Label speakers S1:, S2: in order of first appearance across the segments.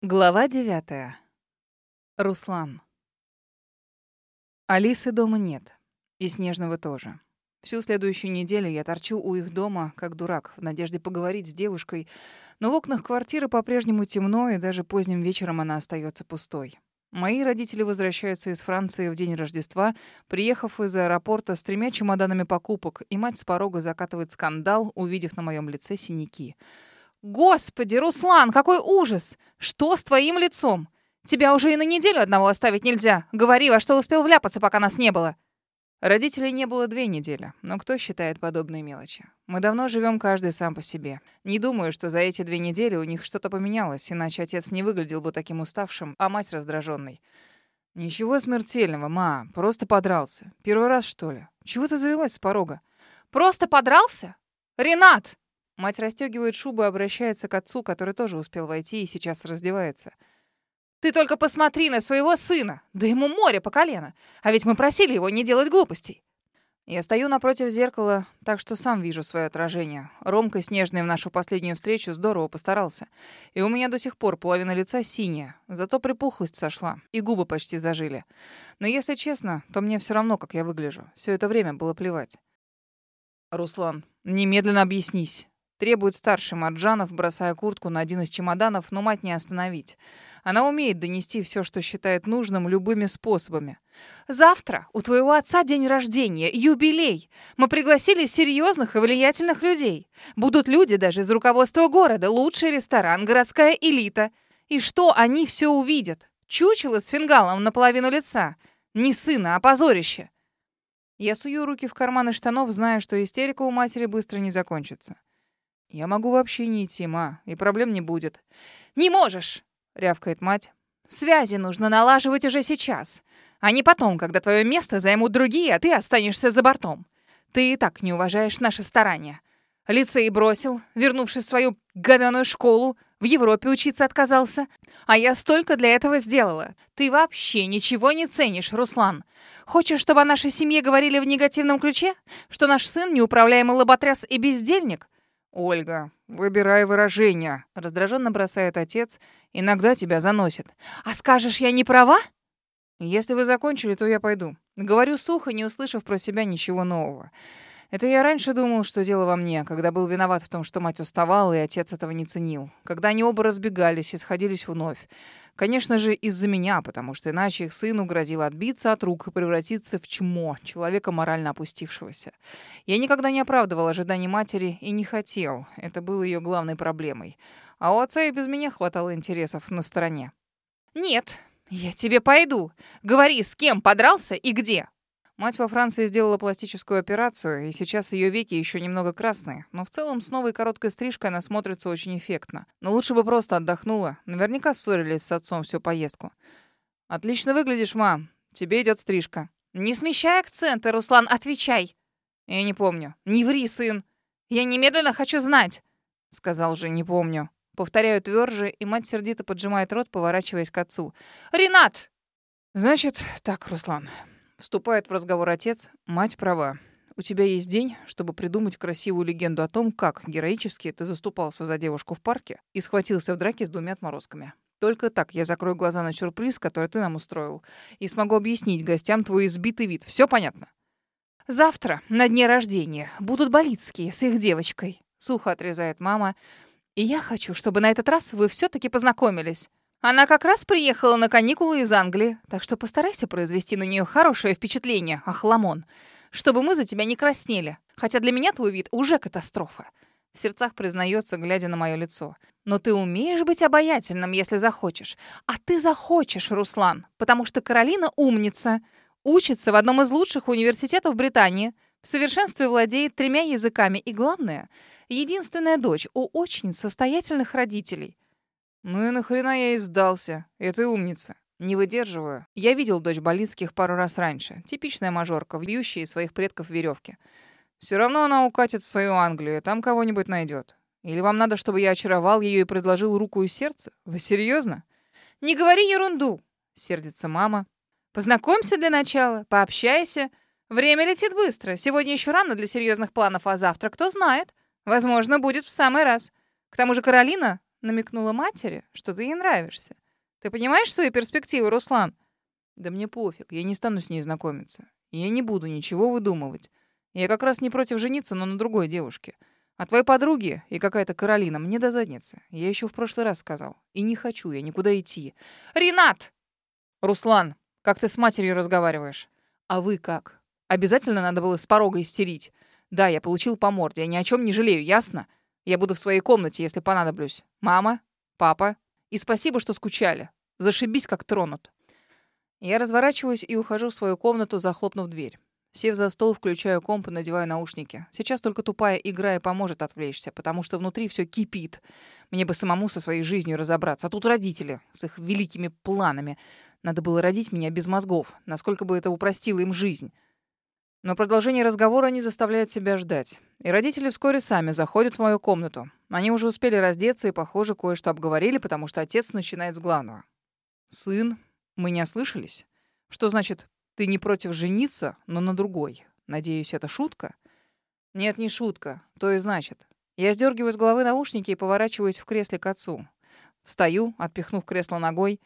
S1: Глава девятая. Руслан. Алисы дома нет. И Снежного тоже. Всю следующую неделю я торчу у их дома, как дурак, в надежде поговорить с девушкой, но в окнах квартиры по-прежнему темно, и даже поздним вечером она остается пустой. Мои родители возвращаются из Франции в день Рождества, приехав из аэропорта с тремя чемоданами покупок, и мать с порога закатывает скандал, увидев на моем лице синяки — «Господи, Руслан, какой ужас! Что с твоим лицом? Тебя уже и на неделю одного оставить нельзя. Говори, во что успел вляпаться, пока нас не было». Родителей не было две недели, но кто считает подобные мелочи? Мы давно живем каждый сам по себе. Не думаю, что за эти две недели у них что-то поменялось, иначе отец не выглядел бы таким уставшим, а мать раздраженной. «Ничего смертельного, ма, просто подрался. Первый раз, что ли? Чего ты завелась с порога?» «Просто подрался? Ренат!» Мать расстегивает шубу и обращается к отцу, который тоже успел войти и сейчас раздевается. «Ты только посмотри на своего сына! Да ему море по колено! А ведь мы просили его не делать глупостей!» Я стою напротив зеркала, так что сам вижу свое отражение. Ромка Снежный в нашу последнюю встречу здорово постарался. И у меня до сих пор половина лица синяя, зато припухлость сошла, и губы почти зажили. Но если честно, то мне все равно, как я выгляжу. Все это время было плевать. «Руслан, немедленно объяснись. Требует старший Марджанов, бросая куртку на один из чемоданов, но мать не остановить. Она умеет донести все, что считает нужным, любыми способами. «Завтра у твоего отца день рождения, юбилей. Мы пригласили серьезных и влиятельных людей. Будут люди даже из руководства города, лучший ресторан, городская элита. И что они все увидят? Чучело с фингалом наполовину лица. Не сына, а позорище». Я сую руки в карманы штанов, зная, что истерика у матери быстро не закончится. «Я могу вообще не идти, ма, и проблем не будет». «Не можешь!» — рявкает мать. «Связи нужно налаживать уже сейчас, а не потом, когда твое место займут другие, а ты останешься за бортом. Ты и так не уважаешь наши старания. Лицей бросил, вернувшись в свою говёную школу, в Европе учиться отказался. А я столько для этого сделала. Ты вообще ничего не ценишь, Руслан. Хочешь, чтобы о нашей семье говорили в негативном ключе? Что наш сын неуправляемый лоботряс и бездельник? «Ольга, выбирай выражение», — раздраженно бросает отец. «Иногда тебя заносит». «А скажешь, я не права?» «Если вы закончили, то я пойду». Говорю сухо, не услышав про себя ничего нового. Это я раньше думал, что дело во мне, когда был виноват в том, что мать уставала, и отец этого не ценил. Когда они оба разбегались и сходились вновь. Конечно же, из-за меня, потому что иначе их сыну грозило отбиться от рук и превратиться в чмо, человека морально опустившегося. Я никогда не оправдывал ожиданий матери и не хотел. Это было ее главной проблемой. А у отца и без меня хватало интересов на стороне. «Нет, я тебе пойду. Говори, с кем подрался и где?» Мать во Франции сделала пластическую операцию, и сейчас ее веки еще немного красные, но в целом с новой короткой стрижкой она смотрится очень эффектно. Но лучше бы просто отдохнула. Наверняка ссорились с отцом всю поездку. «Отлично выглядишь, мам. Тебе идет стрижка». «Не смещай акценты, Руслан, отвечай!» «Я не помню». «Не ври, сын! Я немедленно хочу знать!» Сказал же, не помню. Повторяю тверже, и мать сердито поджимает рот, поворачиваясь к отцу. «Ренат!» «Значит, так, Руслан, Вступает в разговор отец. Мать права. У тебя есть день, чтобы придумать красивую легенду о том, как героически ты заступался за девушку в парке и схватился в драке с двумя отморозками. Только так я закрою глаза на сюрприз, который ты нам устроил, и смогу объяснить гостям твой избитый вид. Все понятно? Завтра, на дне рождения, будут Болицкие с их девочкой. Сухо отрезает мама. И я хочу, чтобы на этот раз вы все таки познакомились. Она как раз приехала на каникулы из Англии, так что постарайся произвести на нее хорошее впечатление, Ахламон, чтобы мы за тебя не краснели. Хотя для меня твой вид уже катастрофа. В сердцах признается, глядя на мое лицо. Но ты умеешь быть обаятельным, если захочешь. А ты захочешь, Руслан, потому что Каролина умница. Учится в одном из лучших университетов Британии. В совершенстве владеет тремя языками. И главное, единственная дочь у очень состоятельных родителей. Ну и нахрена я и сдался. Это умница. Не выдерживаю. Я видел дочь Болицких пару раз раньше. Типичная мажорка, вьющая из своих предков веревки. Все равно она укатит в свою Англию, там кого-нибудь найдет. Или вам надо, чтобы я очаровал ее и предложил руку и сердце? Вы серьезно? Не говори ерунду, сердится мама. Познакомься для начала, пообщайся. Время летит быстро. Сегодня еще рано для серьезных планов, а завтра, кто знает. Возможно, будет в самый раз. К тому же Каролина намекнула матери, что ты ей нравишься. Ты понимаешь свои перспективы, Руслан?
S2: Да мне пофиг, я не стану с ней знакомиться. Я не буду ничего выдумывать. Я как раз не против жениться, но на другой девушке. А твоей подруги и какая-то Каролина мне до задницы. Я еще в прошлый раз сказал. И не хочу я никуда идти.
S1: Ренат!
S2: Руслан, как ты с матерью разговариваешь? А вы как? Обязательно надо было с порога истерить. Да, я получил по морде, я ни о чем не жалею, ясно? Я буду в своей комнате, если понадоблюсь. Мама, папа. И спасибо, что скучали. Зашибись, как тронут. Я разворачиваюсь и ухожу в свою комнату, захлопнув дверь. Сев за стол, включаю комп и надеваю наушники. Сейчас только тупая игра и поможет отвлечься, потому что внутри все кипит. Мне бы самому со своей жизнью разобраться. А тут родители с их великими планами. Надо было родить меня без мозгов, насколько бы это упростило им жизнь. Но продолжение разговора не заставляет себя ждать. И родители вскоре сами заходят в мою комнату. Они уже успели раздеться и, похоже, кое-что обговорили, потому что отец начинает с главного. «Сын, мы не ослышались? Что значит, ты не против жениться, но на другой? Надеюсь, это шутка?» «Нет, не шутка. То и значит. Я сдергиваю с головы наушники и поворачиваюсь в кресле к отцу. Встаю, отпихнув кресло ногой.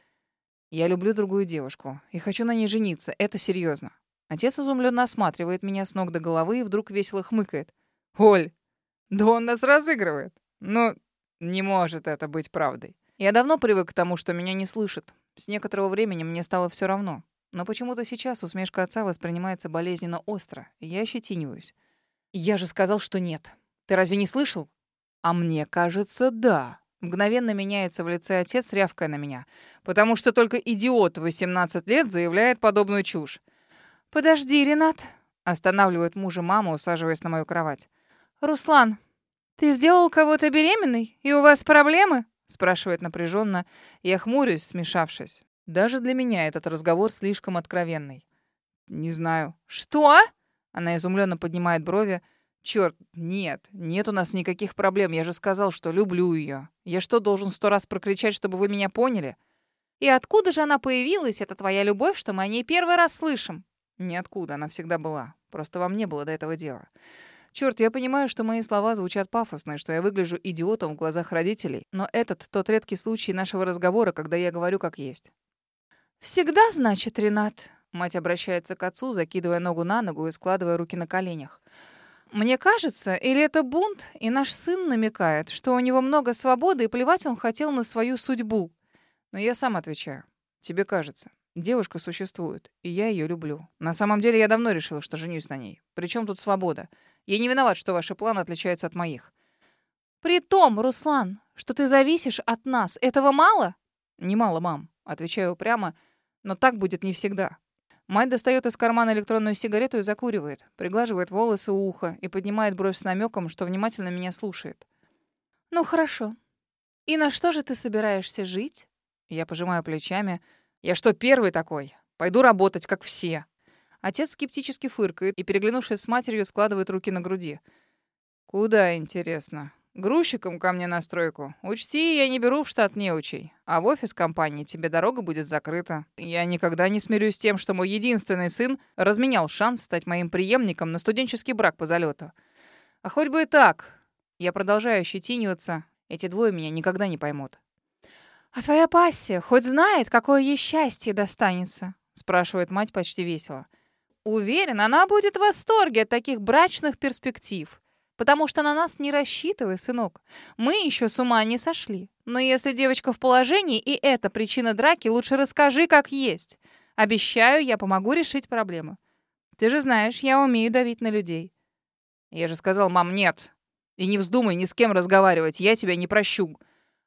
S2: Я люблю другую девушку и хочу на ней жениться. Это серьезно. Отец изумленно осматривает меня с ног до головы и вдруг весело хмыкает. «Оль, да он нас разыгрывает. Ну, не может это быть правдой. Я давно привык к тому, что меня не слышат. С некоторого времени мне стало все равно. Но почему-то сейчас усмешка отца воспринимается болезненно остро, и я ощетиниваюсь. Я же сказал, что нет. Ты разве не слышал? А мне кажется, да. Мгновенно меняется в лице отец, рявкая на меня. Потому что только идиот в 18 лет заявляет подобную чушь. «Подожди, Ренат», — останавливает мужа мама, усаживаясь на мою кровать. «Руслан, ты сделал кого-то беременной, и у вас проблемы?» спрашивает напряженно. Я хмурюсь, смешавшись. Даже для меня этот разговор слишком откровенный. Не знаю. Что? Она изумленно поднимает брови. Черт, нет, нет у нас никаких проблем. Я же сказал, что люблю ее. Я что, должен сто раз прокричать, чтобы вы меня поняли? И откуда же она появилась, эта твоя любовь, что мы о ней первый раз слышим? Ниоткуда, она всегда была. Просто вам не было до этого дела. Черт, я понимаю, что мои слова звучат пафосно, что я выгляжу идиотом в глазах родителей, но этот тот редкий случай нашего разговора, когда я говорю как есть. «Всегда, значит, Ренат?» Мать обращается к отцу, закидывая ногу на ногу и складывая руки на коленях. «Мне кажется, или это бунт, и наш сын намекает, что у него много свободы, и плевать он хотел на свою судьбу?» Но я сам отвечаю. «Тебе кажется. Девушка существует, и я ее люблю. На самом деле я давно решила, что женюсь на ней. Причем тут свобода? Я не виноват, что ваши планы отличаются от моих. При том, Руслан, что ты зависишь от нас, этого мало? Немало, мам, отвечаю прямо, но так будет не всегда. Мать достает из кармана электронную сигарету и закуривает, приглаживает волосы у уха и поднимает бровь с намеком, что внимательно меня слушает. Ну хорошо. И на что же ты собираешься жить? Я пожимаю плечами. Я что, первый такой? Пойду работать, как все. Отец скептически фыркает и, переглянувшись с матерью, складывает руки на груди. «Куда, интересно? Грузчиком ко мне на стройку. Учти, я не беру в штат неучей. А в офис компании тебе дорога будет закрыта. Я никогда не смирюсь с тем, что мой единственный сын разменял шанс стать моим преемником на студенческий брак по залету. А хоть бы и так. Я продолжаю щетиниваться. Эти двое меня никогда не поймут. «А твоя пассия хоть знает, какое ей счастье достанется?» спрашивает мать почти весело. Уверен, она будет в восторге от таких брачных перспектив. Потому что на нас не рассчитывай, сынок. Мы еще с ума не сошли. Но если девочка в положении, и это причина драки, лучше расскажи, как есть. Обещаю, я помогу решить проблему. Ты же знаешь, я умею давить на людей. Я же сказал, мам, нет. И не вздумай ни с кем разговаривать, я тебя не прощу.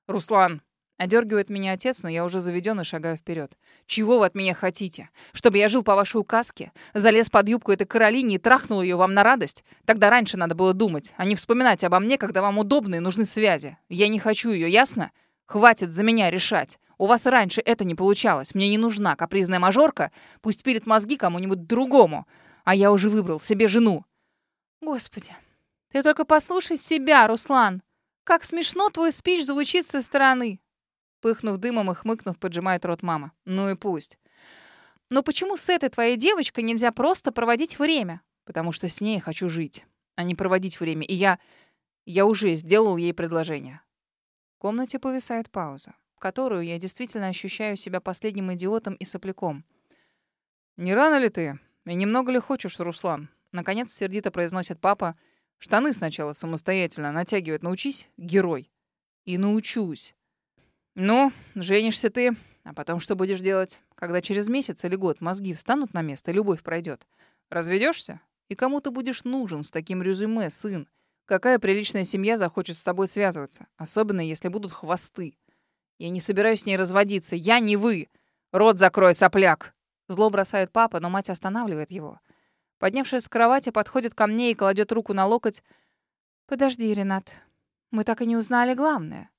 S2: Руслан, Одергивает меня отец, но я уже заведен и шагаю вперед. «Чего вы от меня хотите? Чтобы я жил по вашей указке? Залез под юбку этой Каролине и трахнул ее вам на радость? Тогда раньше надо было думать, а не вспоминать обо мне, когда вам удобны и нужны связи. Я не хочу ее, ясно? Хватит за меня решать. У вас раньше это не получалось. Мне не нужна капризная мажорка. Пусть пилит мозги кому-нибудь другому. А я уже выбрал себе жену». «Господи, ты только послушай себя, Руслан. Как смешно твой спич звучит со стороны. Пыхнув дымом и хмыкнув, поджимает рот мама. Ну и пусть. Но почему с этой твоей девочкой нельзя просто проводить время? Потому что с ней хочу жить, а не проводить время. И я... Я уже сделал ей предложение.
S1: В комнате повисает пауза, в которую я действительно ощущаю себя последним идиотом и сопляком. «Не рано ли ты? И немного ли хочешь, Руслан?» Наконец сердито произносит папа. «Штаны сначала самостоятельно натягивать научись, герой». «И научусь». «Ну, женишься ты, а потом что будешь делать, когда через месяц или год мозги встанут на место любовь пройдет? Разведешься? И кому ты будешь нужен с таким резюме, сын? Какая приличная семья захочет с тобой связываться? Особенно, если будут хвосты. Я не собираюсь с ней разводиться. Я не вы. Рот закрой, сопляк!» Зло бросает папа, но мать останавливает его. Поднявшись с кровати, подходит ко мне и кладет руку на локоть. «Подожди, Ренат. Мы так и не узнали главное.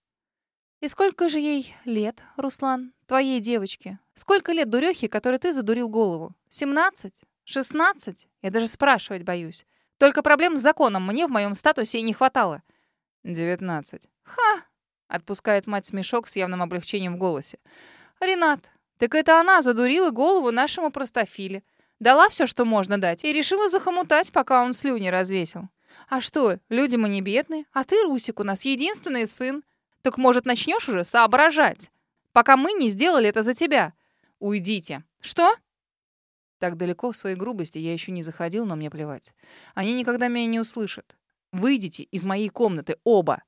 S1: И сколько же ей лет, Руслан, твоей девочке? Сколько лет дурехе, которой ты задурил голову? Семнадцать? Шестнадцать? Я даже спрашивать боюсь. Только проблем с законом мне в моем статусе и не хватало. Девятнадцать. Ха! Отпускает мать смешок с явным облегчением в голосе. Ренат, так это она задурила голову нашему простофиле. Дала все, что можно дать, и решила захомутать, пока он слюни развесил. А что, люди мы не бедные, а ты, Русик, у нас единственный сын. Так, может, начнешь уже соображать? Пока мы не сделали это за тебя. Уйдите. Что? Так далеко в своей грубости я еще не заходил, но мне плевать. Они никогда меня не услышат. Выйдите из моей комнаты оба.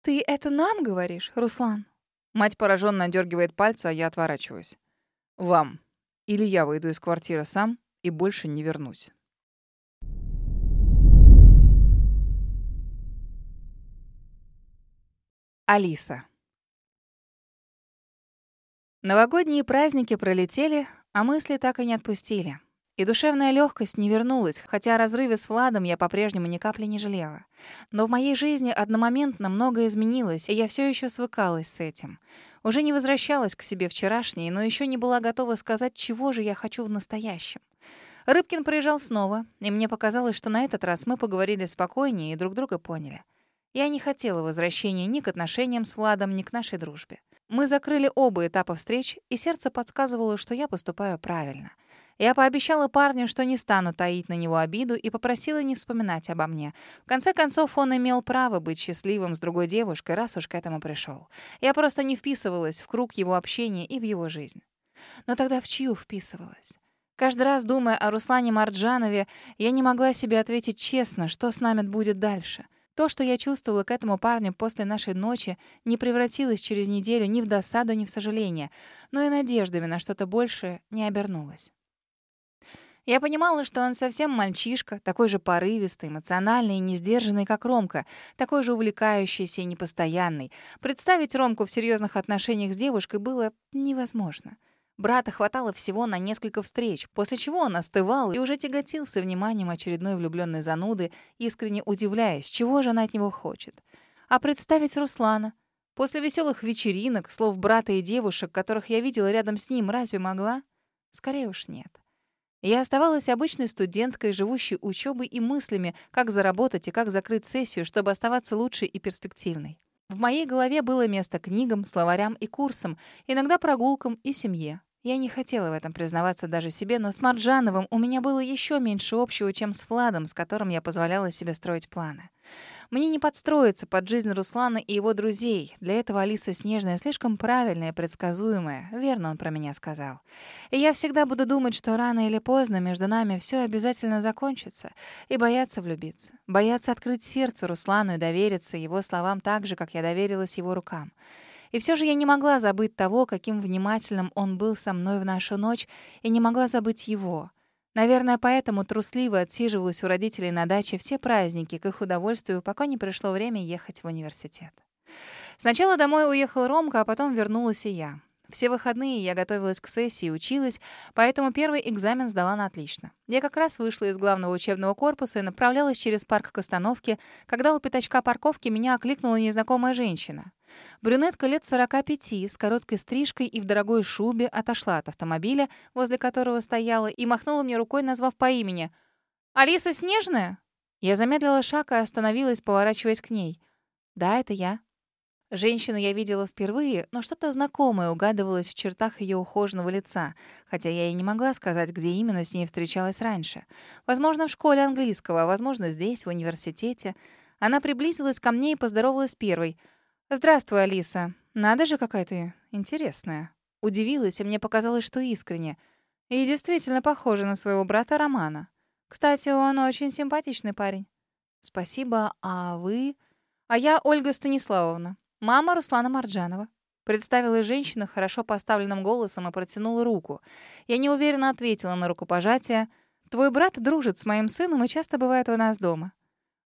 S1: Ты это нам говоришь, Руслан? Мать пораженно дергивает пальцы, а я отворачиваюсь. Вам. Или я выйду из квартиры сам и больше не вернусь. Алиса. Новогодние праздники пролетели, а мысли так и не отпустили. И душевная легкость не вернулась, хотя о разрыве с Владом я по-прежнему ни капли не жалела. Но в моей жизни одномоментно многое изменилось, и я все еще свыкалась с этим. Уже не возвращалась к себе вчерашней, но еще не была готова сказать, чего же я хочу в настоящем. Рыбкин приезжал снова, и мне показалось, что на этот раз мы поговорили спокойнее и друг друга поняли. Я не хотела возвращения ни к отношениям с Владом, ни к нашей дружбе. Мы закрыли оба этапа встреч, и сердце подсказывало, что я поступаю правильно. Я пообещала парню, что не стану таить на него обиду, и попросила не вспоминать обо мне. В конце концов, он имел право быть счастливым с другой девушкой, раз уж к этому пришел. Я просто не вписывалась в круг его общения и в его жизнь. Но тогда в чью вписывалась? Каждый раз, думая о Руслане Марджанове, я не могла себе ответить честно, что с нами будет дальше. То, что я чувствовала к этому парню после нашей ночи, не превратилось через неделю ни в досаду, ни в сожаление, но и надеждами на что-то большее не обернулось. Я понимала, что он совсем мальчишка, такой же порывистый, эмоциональный и несдержанный, как Ромка, такой же увлекающийся и непостоянный. Представить Ромку в серьезных отношениях с девушкой было невозможно. Брата хватало всего на несколько встреч, после чего он остывал и уже тяготился вниманием очередной влюбленной зануды, искренне удивляясь, чего же она от него хочет. А представить Руслана? После веселых вечеринок, слов брата и девушек, которых я видела рядом с ним, разве могла? Скорее уж нет. Я оставалась обычной студенткой, живущей учебой и мыслями, как заработать и как закрыть сессию, чтобы оставаться лучшей и перспективной. В моей голове было место книгам, словарям и курсам, иногда прогулкам и семье. Я не хотела в этом признаваться даже себе, но с Марджановым у меня было еще меньше общего, чем с Владом, с которым я позволяла себе строить планы. Мне не подстроиться под жизнь Руслана и его друзей. Для этого Алиса Снежная слишком правильная и предсказуемая. Верно он про меня сказал. И я всегда буду думать, что рано или поздно между нами все обязательно закончится. И бояться влюбиться. Бояться открыть сердце Руслану и довериться его словам так же, как я доверилась его рукам. И все же я не могла забыть того, каким внимательным он был со мной в нашу ночь, и не могла забыть его. Наверное, поэтому трусливо отсиживалась у родителей на даче все праздники к их удовольствию, пока не пришло время ехать в университет. Сначала домой уехал Ромка, а потом вернулась и я. Все выходные я готовилась к сессии, училась, поэтому первый экзамен сдала на отлично. Я как раз вышла из главного учебного корпуса и направлялась через парк к остановке, когда у пятачка парковки меня окликнула незнакомая женщина. Брюнетка лет 45 с короткой стрижкой и в дорогой шубе отошла от автомобиля, возле которого стояла, и махнула мне рукой, назвав по имени. «Алиса Снежная?» Я замедлила шаг и остановилась, поворачиваясь к ней. «Да, это я». Женщину я видела впервые, но что-то знакомое угадывалось в чертах ее ухоженного лица, хотя я и не могла сказать, где именно с ней встречалась раньше. Возможно, в школе английского, а возможно, здесь, в университете. Она приблизилась ко мне и поздоровалась первой — «Здравствуй, Алиса. Надо же, какая ты интересная». Удивилась, и мне показалось, что искренне. И действительно похожа на своего брата Романа. Кстати, он очень симпатичный парень. Спасибо. А вы? А я Ольга Станиславовна, мама Руслана Марджанова. Представила женщина хорошо поставленным голосом и протянула руку. Я неуверенно ответила на рукопожатие. «Твой брат дружит с моим сыном и часто бывает у нас дома».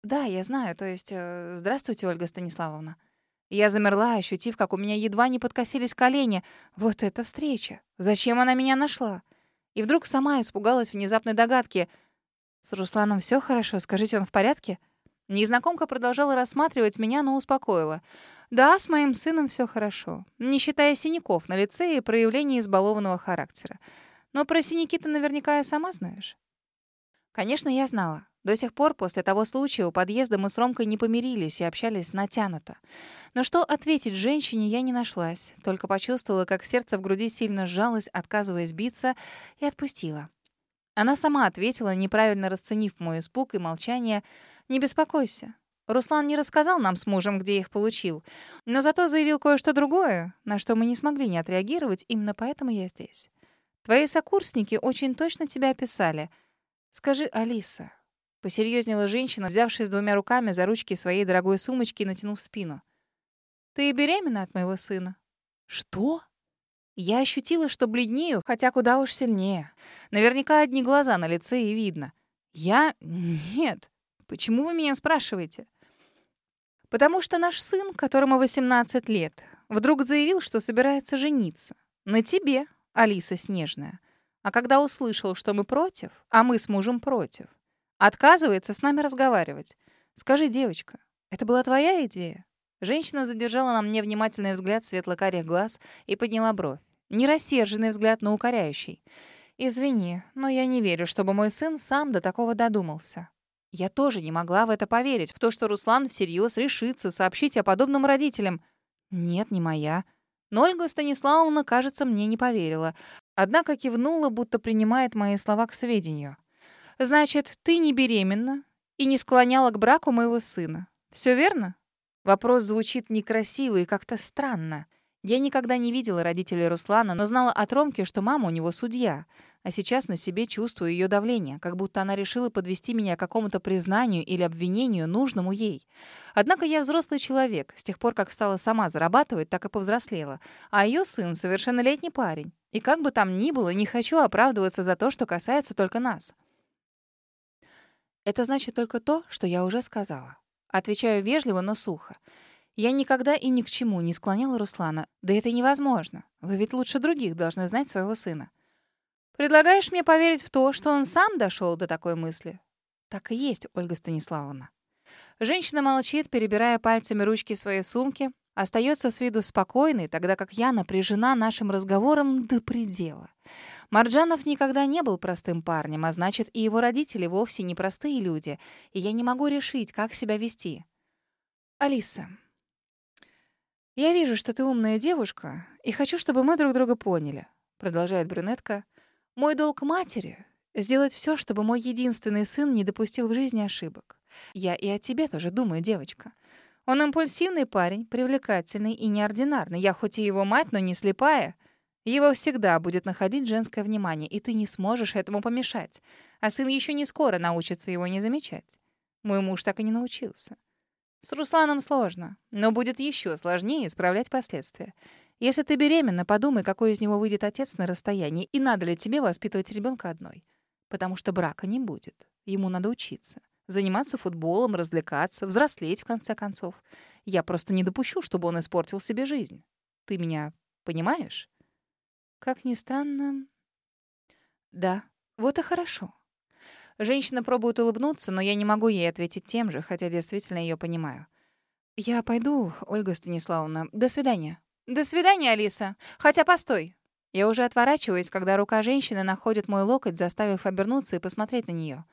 S1: «Да, я знаю. То есть, э, здравствуйте, Ольга Станиславовна». Я замерла, ощутив, как у меня едва не подкосились колени. Вот эта встреча! Зачем она меня нашла? И вдруг сама испугалась внезапной догадки. «С Русланом все хорошо? Скажите, он в порядке?» Незнакомка продолжала рассматривать меня, но успокоила. «Да, с моим сыном все хорошо, не считая синяков на лице и проявления избалованного характера. Но про синяки ты наверняка и сама знаешь». Конечно, я знала. До сих пор после того случая у подъезда мы с Ромкой не помирились и общались натянуто. Но что ответить женщине я не нашлась, только почувствовала, как сердце в груди сильно сжалось, отказываясь биться, и отпустила. Она сама ответила, неправильно расценив мой испуг и молчание, «Не беспокойся. Руслан не рассказал нам с мужем, где их получил, но зато заявил кое-что другое, на что мы не смогли не отреагировать, именно поэтому я здесь. Твои сокурсники очень точно тебя описали. Скажи, Алиса, Посерьезнела женщина, взявшись двумя руками за ручки своей дорогой сумочки и натянув спину. «Ты беременна от моего сына?» «Что?» Я ощутила, что бледнею, хотя куда уж сильнее. Наверняка одни глаза на лице и видно. Я... Нет. Почему вы меня спрашиваете? Потому что наш сын, которому 18 лет, вдруг заявил, что собирается жениться. На тебе, Алиса Снежная. А когда услышал, что мы против, а мы с мужем против, Отказывается с нами разговаривать. Скажи, девочка, это была твоя идея? Женщина задержала на мне внимательный взгляд светло-карих глаз и подняла бровь. Не рассерженный взгляд, но укоряющий. «Извини, но я не верю, чтобы мой сын сам до такого додумался». Я тоже не могла в это поверить, в то, что Руслан всерьез решится сообщить о подобном родителям. Нет, не моя. Но Ольга Станиславовна, кажется, мне не поверила. Однако кивнула, будто принимает мои слова к сведению. Значит, ты не беременна и не склоняла к браку моего сына. Все верно? Вопрос звучит некрасиво и как-то странно. Я никогда не видела родителей Руслана, но знала от Ромки, что мама у него судья. А сейчас на себе чувствую ее давление, как будто она решила подвести меня к какому-то признанию или обвинению, нужному ей. Однако я взрослый человек, с тех пор, как стала сама зарабатывать, так и повзрослела. А ее сын — совершеннолетний парень. И как бы там ни было, не хочу оправдываться за то, что касается только нас. Это значит только то, что я уже сказала. Отвечаю вежливо, но сухо. Я никогда и ни к чему не склоняла Руслана. Да это невозможно. Вы ведь лучше других должны знать своего сына. Предлагаешь мне поверить в то, что он сам дошел до такой мысли? Так и есть, Ольга Станиславовна. Женщина молчит, перебирая пальцами ручки своей сумки, остается с виду спокойной, тогда как я напряжена нашим разговором до предела. Марджанов никогда не был простым парнем, а значит, и его родители вовсе не простые люди, и я не могу решить, как себя вести. «Алиса, я вижу, что ты умная девушка, и хочу, чтобы мы друг друга поняли», — продолжает брюнетка. «Мой долг матери — сделать все, чтобы мой единственный сын не допустил в жизни ошибок. Я и о тебе тоже думаю, девочка. Он импульсивный парень, привлекательный и неординарный. Я хоть и его мать, но не слепая». Его всегда будет находить женское внимание, и ты не сможешь этому помешать. А сын еще не скоро научится его не замечать. Мой муж так и не научился. С Русланом сложно, но будет еще сложнее исправлять последствия. Если ты беременна, подумай, какой из него выйдет отец на расстоянии, и надо ли тебе воспитывать ребенка одной. Потому что брака не будет. Ему надо учиться. Заниматься футболом, развлекаться, взрослеть, в конце концов. Я просто не допущу, чтобы он испортил себе жизнь. Ты меня понимаешь? Как ни странно... Да, вот и хорошо. Женщина пробует улыбнуться, но я не могу ей ответить тем же, хотя действительно ее понимаю. Я пойду, Ольга Станиславовна. До свидания. До свидания, Алиса. Хотя постой. Я уже отворачиваюсь, когда рука женщины находит мой локоть, заставив обернуться и посмотреть на нее.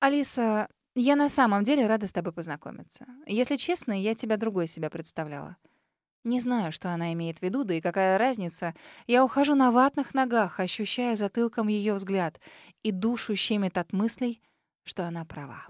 S1: Алиса, я на самом деле рада с тобой познакомиться. Если честно, я тебя другой себя представляла. Не знаю, что она имеет в виду, да и какая разница. Я ухожу на ватных ногах, ощущая затылком ее взгляд, и душу щемит от мыслей, что она права.